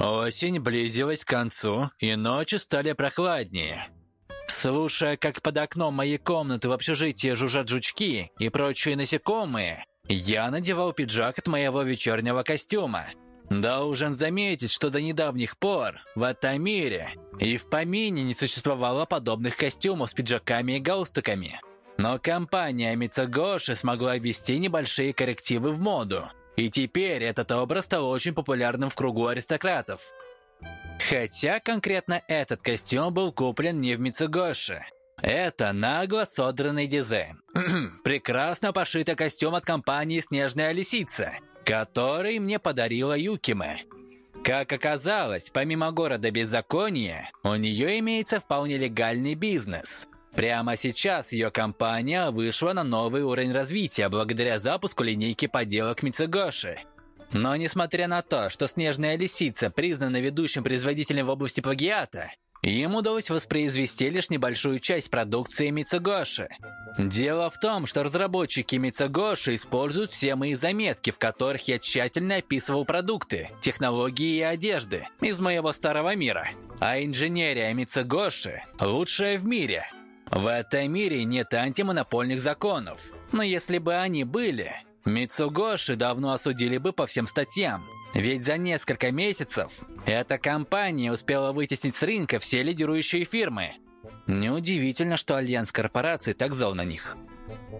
Осень близилась к концу, и ночи стали прохладнее. Слушая, как под окном моей комнаты в общежитии жужжат жучки и прочие насекомые, я надевал пиджак от моего вечернего костюма. Должен заметить, что до недавних пор в этом мире и в помине не существовало подобных костюмов с пиджаками и галстуками. Но компания Мицагоши смогла ввести небольшие коррективы в моду, и теперь этот образ стал очень популярным в кругу аристократов. Хотя конкретно этот костюм был куплен не в Мицугоши. Это нагло содранный дизайн. Прекрасно пошитый костюм от компании «Снежная лисица», который мне подарила Юкиме. Как оказалось, помимо города беззакония, у нее имеется вполне легальный бизнес. Прямо сейчас ее компания вышла на новый уровень развития благодаря запуску линейки поделок Мицугоши. Но несмотря на то, что «Снежная лисица» признана ведущим производителем в области плагиата, им удалось воспроизвести лишь небольшую часть продукции Мицугоши. Дело в том, что разработчики Мицугоши используют все мои заметки, в которых я тщательно описывал продукты, технологии и одежды из моего старого мира. А инженерия Мицугоши лучшая в мире. В этом мире нет антимонопольных законов. Но если бы они были, Мицугоши давно осудили бы по всем статьям. Ведь за несколько месяцев эта компания успела вытеснить с рынка все лидирующие фирмы. Неудивительно, что Альянс корпораций так зол на них.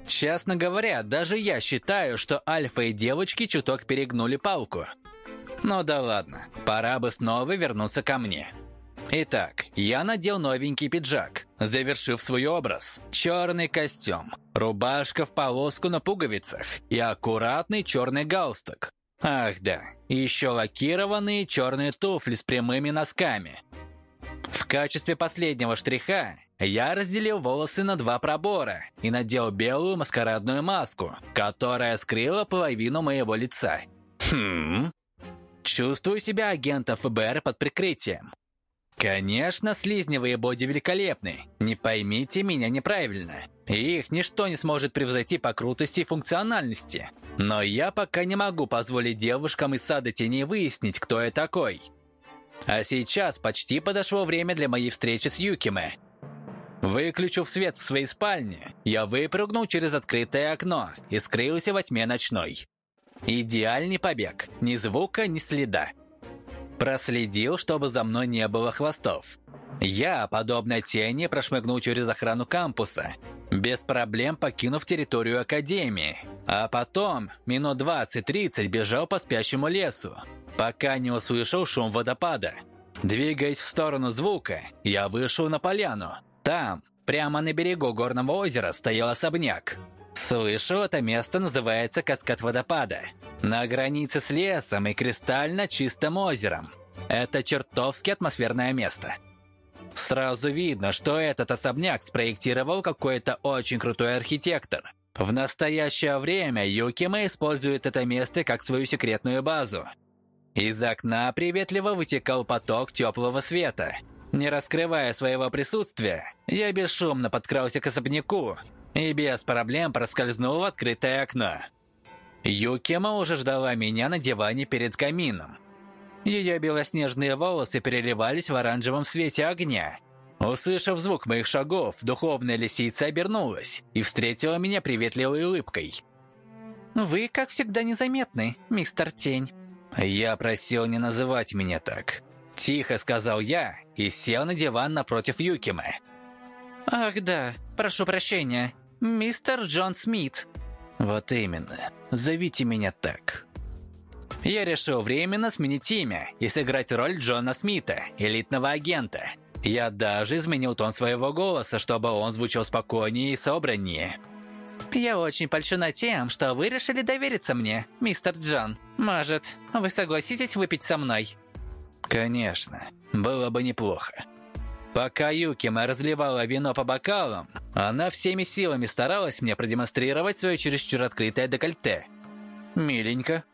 Честно говоря, даже я считаю, что Альфа и девочки чуток перегнули палку. Ну да ладно, пора бы снова вернуться ко мне. Итак, я надел новенький пиджак, завершив свой образ. Черный костюм, рубашка в полоску на пуговицах и аккуратный черный галстук. Ах да, еще лакированные черные туфли с прямыми носками. В качестве последнего штриха я разделил волосы на два пробора и надел белую маскарадную маску, которая скрыла половину моего лица. Хм... Чувствую себя агентом ФБР под прикрытием. Конечно, слизневые боди великолепны. Не поймите меня неправильно. их ничто не сможет превзойти по крутости и функциональности. Но я пока не могу позволить девушкам из сада теней выяснить, кто я такой. А сейчас почти подошло время для моей встречи с Юкиме. Выключив свет в своей спальне, я выпрыгнул через открытое окно и скрылся во тьме ночной. Идеальный побег. Ни звука, ни следа. Проследил, чтобы за мной не было хвостов. Я, подобно тени, прошмыгнул через охрану кампуса, без проблем покинув территорию Академии. А потом, минут 20-30, бежал по спящему лесу, пока не услышал шум водопада. Двигаясь в сторону звука, я вышел на поляну. Там, прямо на берегу горного озера, стоял особняк. Слышу, это место называется Каскад водопада. На границе с лесом и кристально чистым озером. Это чертовски атмосферное место. Сразу видно, что этот особняк спроектировал какой-то очень крутой архитектор. В настоящее время Юкима использует это место как свою секретную базу. Из окна приветливо вытекал поток теплого света. Не раскрывая своего присутствия, я бесшумно подкрался к особняку и без проблем проскользнул в открытое окно. Юкима уже ждала меня на диване перед камином. Ее белоснежные волосы переливались в оранжевом свете огня. Услышав звук моих шагов, духовная лисица обернулась и встретила меня приветливой улыбкой. «Вы, как всегда, незаметны, мистер Тень». «Я просил не называть меня так». Тихо сказал я и сел на диван напротив Юкимы. «Ах да, прошу прощения, мистер Джон Смит». «Вот именно. Зовите меня так». Я решил временно сменить имя и сыграть роль Джона Смита, элитного агента. Я даже изменил тон своего голоса, чтобы он звучал спокойнее и собраннее. «Я очень польщена тем, что вы решили довериться мне, мистер Джон. Может, вы согласитесь выпить со мной?» «Конечно. Было бы неплохо». Пока Юкима разливала вино по бокалам, она всеми силами старалась мне продемонстрировать свое чересчур открытое декольте. Миленько.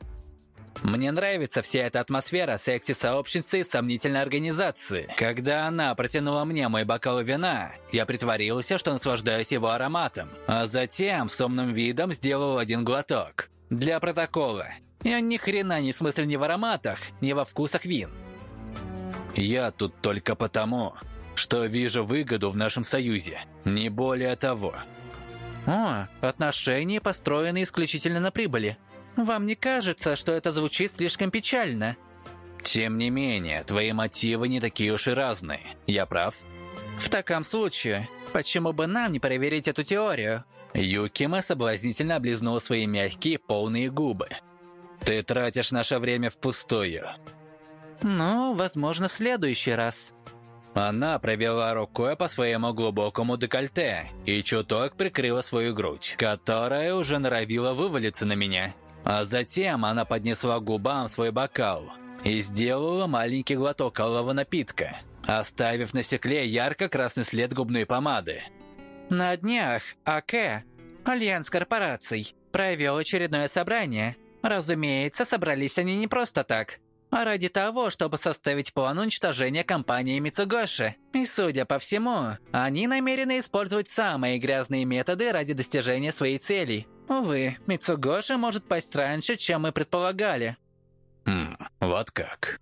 Мне нравится вся эта атмосфера секси-сообщницы и сомнительной организации. Когда она протянула мне мой бокал вина, я притворился, что наслаждаюсь его ароматом, а затем с умным видом сделал один глоток. Для протокола. Я ни хрена не смыслю ни в ароматах, ни во вкусах вин. Я тут только потому, что вижу выгоду в нашем союзе, не более того. О, отношения построены исключительно на прибыли. Вам не кажется, что это звучит слишком печально? Тем не менее, твои мотивы не такие уж и разные. Я прав? В таком случае, почему бы нам не проверить эту теорию? Юкима соблазнительно облизнул свои мягкие, полные губы. Ты тратишь наше время впустую. Ну, возможно, в следующий раз. Она провела рукой по своему глубокому декольте и чуток прикрыла свою грудь, которая уже норовила вывалиться на меня. А затем она поднесла губам свой бокал и сделала маленький глоток алого напитка, оставив на стекле ярко-красный след губной помады. На днях АК, Альянс корпораций, провел очередное собрание. Разумеется, собрались они не просто так а ради того, чтобы составить план уничтожения компании Мицугоши. И судя по всему, они намерены использовать самые грязные методы ради достижения своей цели. Увы, Мицугоши может пасть раньше, чем мы предполагали. Хм, вот как.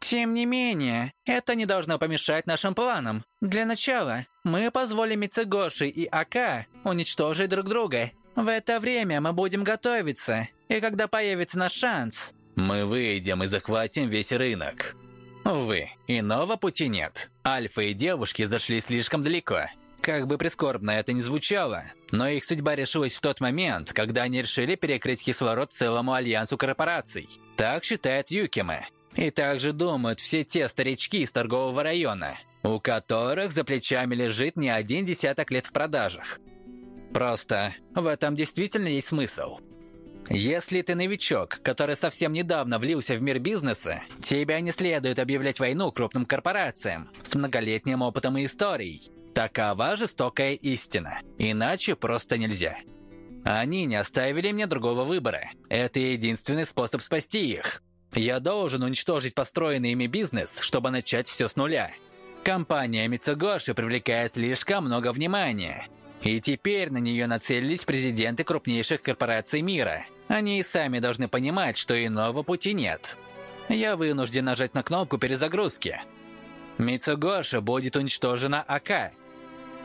Тем не менее, это не должно помешать нашим планам. Для начала, мы позволим Мицугоши и АК уничтожить друг друга. В это время мы будем готовиться, и когда появится наш шанс, мы выйдем и захватим весь рынок. Увы, иного пути нет. Альфа и девушки зашли слишком далеко. Как бы прискорбно это ни звучало, но их судьба решилась в тот момент, когда они решили перекрыть кислород целому альянсу корпораций. Так считает Юкима. И также думают все те старички из торгового района, у которых за плечами лежит не один десяток лет в продажах. Просто в этом действительно есть смысл. Если ты новичок, который совсем недавно влился в мир бизнеса, тебя не следует объявлять войну крупным корпорациям с многолетним опытом и историей. Такова жестокая истина. Иначе просто нельзя. Они не оставили мне другого выбора. Это единственный способ спасти их. Я должен уничтожить построенный ими бизнес, чтобы начать все с нуля. Компания Мицугоши привлекает слишком много внимания. И теперь на нее нацелились президенты крупнейших корпораций мира – они и сами должны понимать, что иного пути нет. Я вынужден нажать на кнопку перезагрузки. Мицугоши будет уничтожена АК.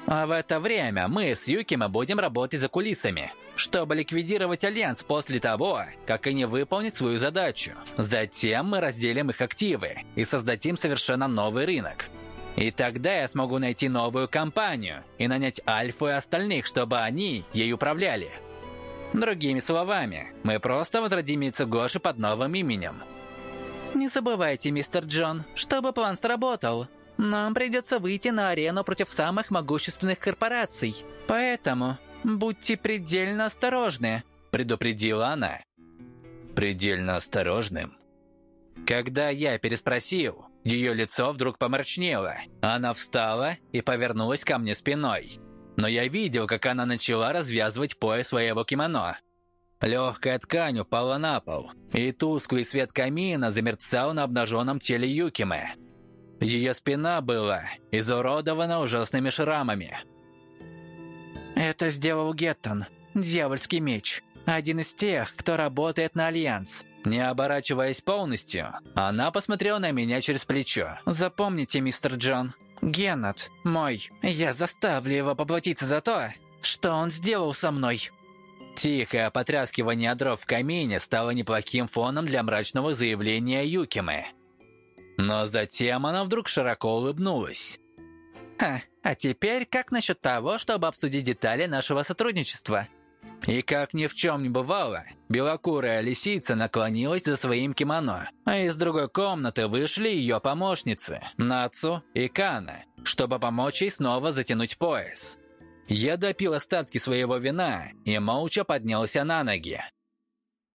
А в это время мы с Юкима будем работать за кулисами, чтобы ликвидировать Альянс после того, как они выполнят свою задачу. Затем мы разделим их активы и создадим совершенно новый рынок. И тогда я смогу найти новую компанию и нанять Альфу и остальных, чтобы они ей управляли. Другими словами, мы просто возродим Мицугоши под новым именем. Не забывайте, мистер Джон, чтобы план сработал, нам придется выйти на арену против самых могущественных корпораций. Поэтому будьте предельно осторожны, предупредила она. Предельно осторожным? Когда я переспросил, ее лицо вдруг помрачнело. Она встала и повернулась ко мне спиной но я видел, как она начала развязывать пояс своего кимоно. Легкая ткань упала на пол, и тусклый свет камина замерцал на обнаженном теле Юкимы. Ее спина была изуродована ужасными шрамами. «Это сделал Геттон, дьявольский меч, один из тех, кто работает на Альянс». Не оборачиваясь полностью, она посмотрела на меня через плечо. «Запомните, мистер Джон, Геннет, мой, я заставлю его поплатиться за то, что он сделал со мной». Тихое потрескивание дров в камине стало неплохим фоном для мрачного заявления Юкимы. Но затем она вдруг широко улыбнулась. «Ха, а теперь как насчет того, чтобы обсудить детали нашего сотрудничества?» И как ни в чем не бывало, белокурая лисица наклонилась за своим кимоно, а из другой комнаты вышли ее помощницы, Нацу и Кана, чтобы помочь ей снова затянуть пояс. Я допил остатки своего вина и молча поднялся на ноги.